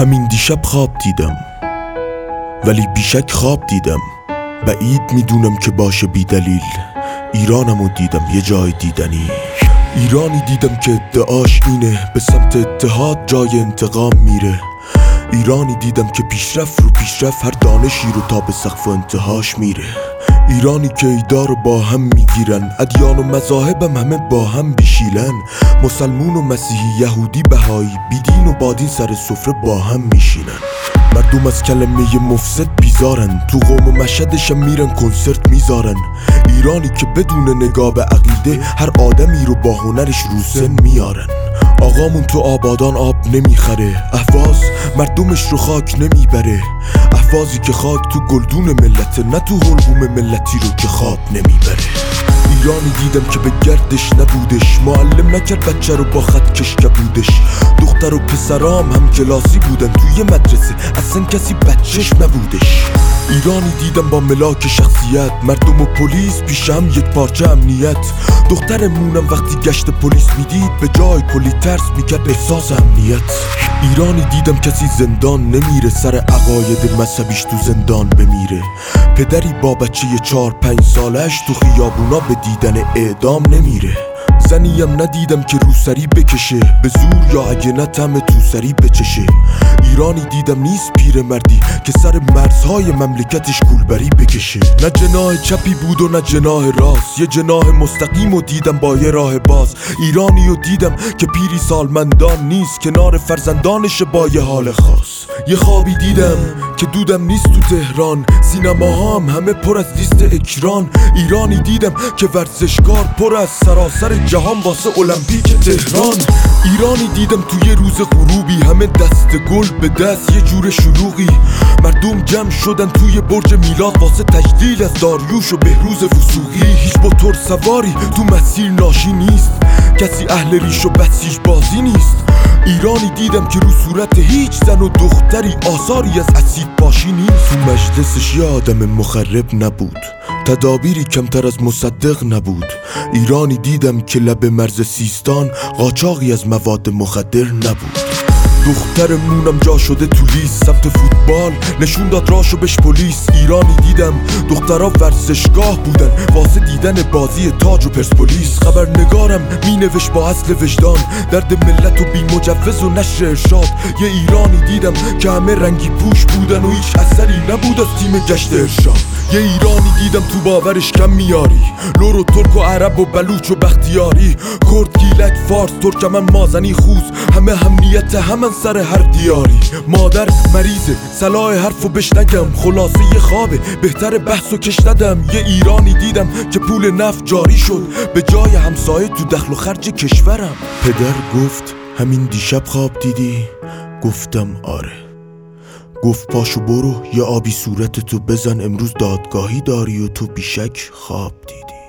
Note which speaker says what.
Speaker 1: همین دیشب خواب دیدم. ولی بیشک خواب دیدم. بعید می‌دونم که باشه بی دلیل. ایرانمو دیدم یه جای دیدنی. ایرانی دیدم که ادعاش اینه به سمت اتحاد جای انتقام میره. ایرانی دیدم که پیشرفت رو پیشرفت هر دانشی رو تا به سقف انتهاش میره. ایرانی که ایدا رو با هم می‌گیرن ادیان و مذاهبم همه با هم بیشیلن. مسلمون و مسیحی یهودی بهایی بیدین و بادین سر سفره با هم میشینن. مردم از کلمه مفسد بیزارن تو قوم و مشهدشم میرن کنسرت می‌ذارن. ایرانی که بدون نگاه به عقیده هر آدمی رو با هنرش رو سن میارن. آقامون تو آبادان آب نمی‌خره احواز مردمش رو خاک نمی‌بره. احوازی که خاک تو گلدون ملته نه تو حلقوم ملتی رو که خواب نمی‌بره. ایرانی دیدم که به گردش نبودش معلم نکرد بچه رو با خط کش بودش. دختر و پسرام هم کلاسی بودن توی مدرسه اصلا کسی بچهش نبودش. ایرانی دیدم با ملاک شخصیت. مردم و پلیس پیش هم یک پارچه امنیت. دخترمونم وقتی گشت پلیس می‌دید به جای کلی ترس می‌کرد احساس امنیت. ایرانی دیدم کسی زندان نمیره سر عقاید مذهبیش تو زندان بمیره. پدری با بچه چهار پنج سالش تو خیابونا به دیدن اعدام نمیره. زنیم ندیدم که روسری بکشه. به زور یا اگه نه تم توسری بچشه. ایرانی دیدم نیست پیر مردی که سر مرزهای مملکتش کولبری بکشه. نه جناه چپی بود و نه جناه راست. یه جناه مستقیم و دیدم با یه راه باز. ایرانی و دیدم که پیری سالمندان نیست. کنار فرزندانش با یه حال خاص. یه خوابی دیدم که دودم نیست تو تهران. سینما هم همه پر از لیست اکران. ایرانی دیدم که ورزشکار پر از سراسر جهان. واسه المپیک تهران. ایرانی دیدم توی روز غروبی همه دست گل به دست یه جور شلوغی. مردم جمع شدن توی برج میلاد واسه تجلیل از داریوش و بهروز وسوقی هیچ موتور سواری تو مسیر ناشی نیست. کسی اهل ریش و بسیج بازی نیست. ایرانی دیدم که رو صورت هیچ زن و دختری آثاری از اسید باشی نیست. تو مجلسش یه آدم مخرب نبود. تدابیری کمتر از مصدق نبود. ایرانی دیدم که لب مرز سیستان قاچاقی از مواد مخدر نبود. دخترمونم جا شده تو لیست. سمت فوتبال نشون داد راشو بهش پلیس. ایرانی دیدم دخترها ورزشگاه بودن. واسه دیدن بازی تاج و پرسپولیس. خبرنگارم می نوشت با اصل وجدان. درد ملت و بی مجوز و نشر ارشاد. یه ایرانی دیدم که همه رنگی پوش بودن و هیچ اثری نبود از تیم گشت ارشاد. یه ایرانی دیدم تو باورش کم میاری. لور و ترک و عرب و بلوچ و بختیاری. کرد گیلک فارس ترکمن مازنی خوز. همه همنیت سر هر دیاری. مادر مریضه صلاح حرفو بش نگم خلاصه یه خوابه بهتر بحث و کش ندم یه ایرانی دیدم که پول نفت جاری شد. به جای همسایه تو دخل و خرج کشورم. پدر گفت همین دیشب خواب دیدی؟ گفتم آره. گفت پاشو برو یه آبی صورت تو بزن. امروز دادگاهی داری و تو بیشک خواب دیدی.